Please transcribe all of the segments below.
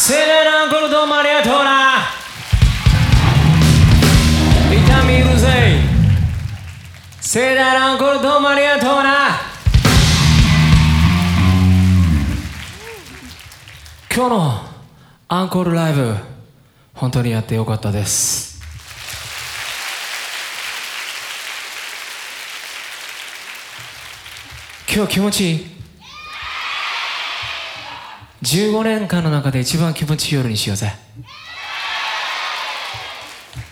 盛大なアンコールどうもありがとうな。痛み入るぜ盛大なアンコールどうもありがとうな。今日のアンコールライブ本当にやってよかったです。今日気持ちいい？15年間の中で一番気持ちいい夜にしようぜ。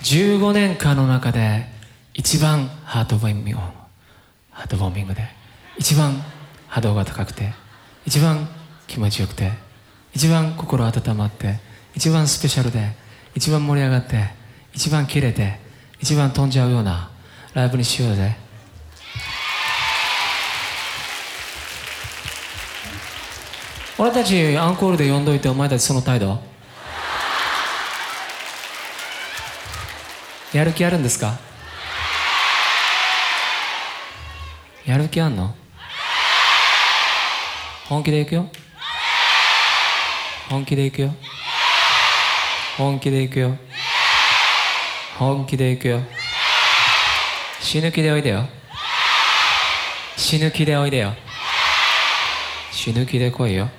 15年間の中で一番ハートウォーミングハートウォーミングで一番波動が高くて一番気持ちよくて一番心温まって一番スペシャルで一番盛り上がって一番キレて一番飛んじゃうようなライブにしようぜ。俺たちアンコールで呼んどいてお前たちその態度？やる気あるんですか？やる気あんの？本気でいくよ？本気でいくよ？本気でいくよ？本気でいくよ？死ぬ気でおいでよ。死ぬ気でおいでよ。死ぬ気で来いよ。